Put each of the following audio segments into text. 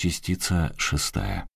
Частица шестая.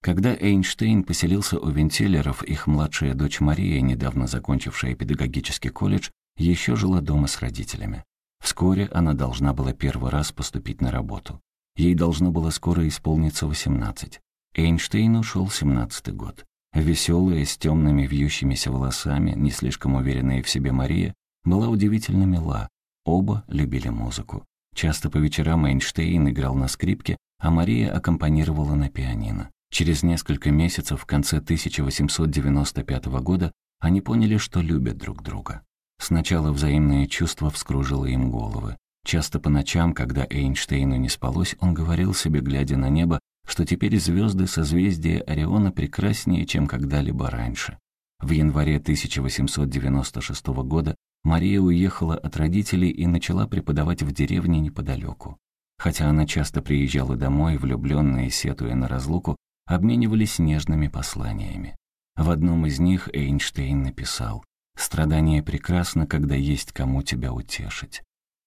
Когда Эйнштейн поселился у Вентилеров, их младшая дочь Мария, недавно закончившая педагогический колледж, еще жила дома с родителями. Вскоре она должна была первый раз поступить на работу. Ей должно было скоро исполниться 18. Эйнштейну шел 17-й год. Веселая, с темными вьющимися волосами, не слишком уверенная в себе Мария, была удивительно мила. Оба любили музыку. Часто по вечерам Эйнштейн играл на скрипке, а Мария аккомпанировала на пианино. Через несколько месяцев, в конце 1895 года, они поняли, что любят друг друга. Сначала взаимное чувство вскружило им головы. Часто по ночам, когда Эйнштейну не спалось, он говорил себе, глядя на небо, что теперь звезды созвездия Ориона прекраснее, чем когда-либо раньше. В январе 1896 года Мария уехала от родителей и начала преподавать в деревне неподалеку. Хотя она часто приезжала домой, влюбленная, сетуя на разлуку, обменивались нежными посланиями. В одном из них Эйнштейн написал «Страдание прекрасно, когда есть кому тебя утешить».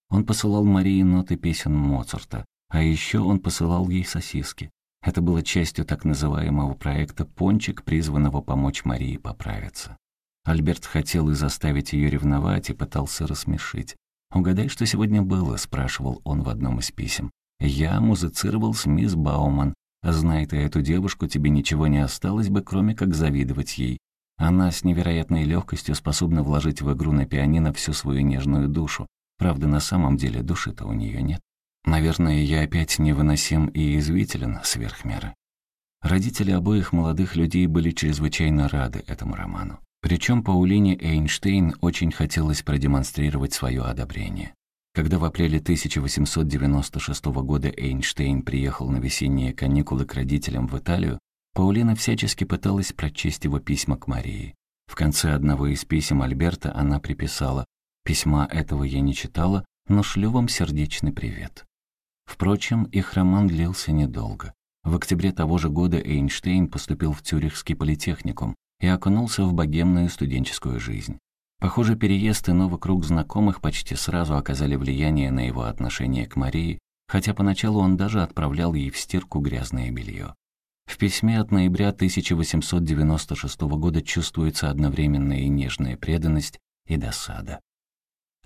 Он посылал Марии ноты песен Моцарта, а еще он посылал ей сосиски. Это было частью так называемого проекта «Пончик», призванного помочь Марии поправиться. Альберт хотел и заставить ее ревновать, и пытался рассмешить. «Угадай, что сегодня было?» — спрашивал он в одном из писем. «Я музицировал с мисс Бауман. Зная ты эту девушку, тебе ничего не осталось бы, кроме как завидовать ей. Она с невероятной легкостью способна вложить в игру на пианино всю свою нежную душу. Правда, на самом деле души-то у нее нет. Наверное, я опять невыносим и извителен сверх меры». Родители обоих молодых людей были чрезвычайно рады этому роману. Причем Паулине Эйнштейн очень хотелось продемонстрировать свое одобрение. Когда в апреле 1896 года Эйнштейн приехал на весенние каникулы к родителям в Италию, Паулина всячески пыталась прочесть его письма к Марии. В конце одного из писем Альберта она приписала «Письма этого я не читала, но шлю вам сердечный привет». Впрочем, их роман длился недолго. В октябре того же года Эйнштейн поступил в Цюрихский политехникум, и окунулся в богемную студенческую жизнь. Похоже, переезд и новый круг знакомых почти сразу оказали влияние на его отношение к Марии, хотя поначалу он даже отправлял ей в стирку грязное белье. В письме от ноября 1896 года чувствуется одновременная и нежная преданность и досада.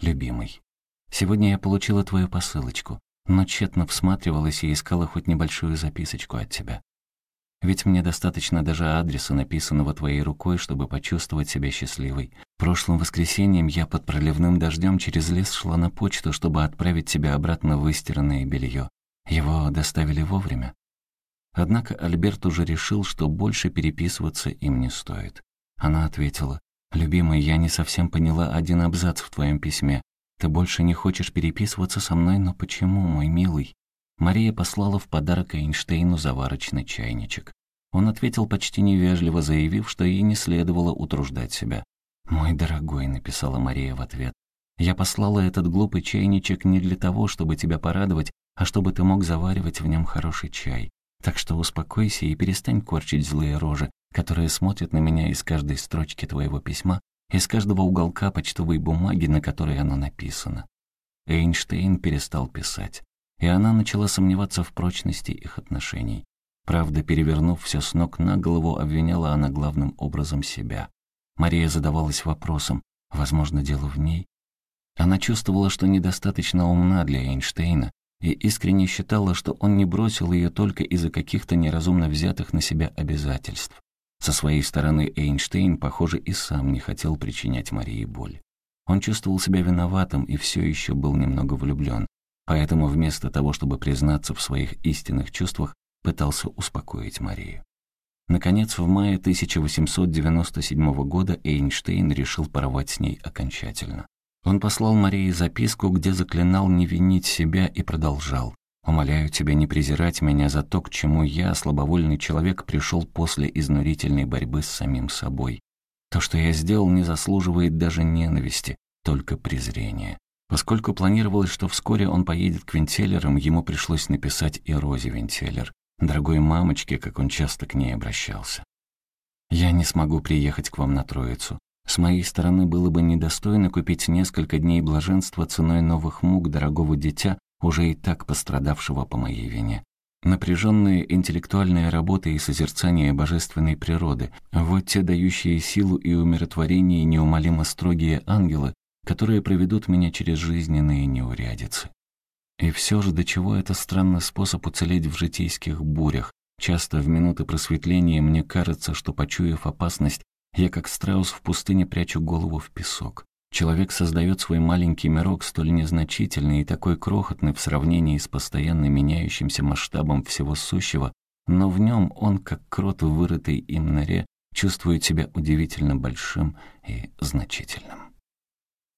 «Любимый, сегодня я получила твою посылочку, но тщетно всматривалась и искала хоть небольшую записочку от тебя. Ведь мне достаточно даже адреса, написанного твоей рукой, чтобы почувствовать себя счастливой. Прошлым воскресеньем я под проливным дождем через лес шла на почту, чтобы отправить тебя обратно в выстиранное белье. Его доставили вовремя. Однако Альберт уже решил, что больше переписываться им не стоит. Она ответила, «Любимый, я не совсем поняла один абзац в твоем письме. Ты больше не хочешь переписываться со мной, но почему, мой милый?» Мария послала в подарок Эйнштейну заварочный чайничек. Он ответил почти невежливо, заявив, что ей не следовало утруждать себя. «Мой дорогой», — написала Мария в ответ, «я послала этот глупый чайничек не для того, чтобы тебя порадовать, а чтобы ты мог заваривать в нем хороший чай. Так что успокойся и перестань корчить злые рожи, которые смотрят на меня из каждой строчки твоего письма, из каждого уголка почтовой бумаги, на которой оно написано». Эйнштейн перестал писать и она начала сомневаться в прочности их отношений. Правда, перевернув все с ног на голову, обвиняла она главным образом себя. Мария задавалась вопросом, возможно, дело в ней? Она чувствовала, что недостаточно умна для Эйнштейна, и искренне считала, что он не бросил ее только из-за каких-то неразумно взятых на себя обязательств. Со своей стороны Эйнштейн, похоже, и сам не хотел причинять Марии боль. Он чувствовал себя виноватым и все еще был немного влюблен, Поэтому вместо того, чтобы признаться в своих истинных чувствах, пытался успокоить Марию. Наконец, в мае 1897 года Эйнштейн решил порвать с ней окончательно. Он послал Марии записку, где заклинал не винить себя и продолжал. «Умоляю тебя не презирать меня за то, к чему я, слабовольный человек, пришел после изнурительной борьбы с самим собой. То, что я сделал, не заслуживает даже ненависти, только презрения. Поскольку планировалось, что вскоре он поедет к Вентеллерам, ему пришлось написать и Розе Вентеллер, дорогой мамочке, как он часто к ней обращался. «Я не смогу приехать к вам на Троицу. С моей стороны было бы недостойно купить несколько дней блаженства ценой новых мук дорогого дитя, уже и так пострадавшего по моей вине. Напряженные интеллектуальные работы и созерцание божественной природы — вот те дающие силу и умиротворение неумолимо строгие ангелы, которые проведут меня через жизненные неурядицы. И все же до чего это странный способ уцелеть в житейских бурях. Часто в минуты просветления мне кажется, что, почуяв опасность, я как страус в пустыне прячу голову в песок. Человек создает свой маленький мирок, столь незначительный и такой крохотный в сравнении с постоянно меняющимся масштабом всего сущего, но в нем он, как крот в вырытой им норе, чувствует себя удивительно большим и значительным.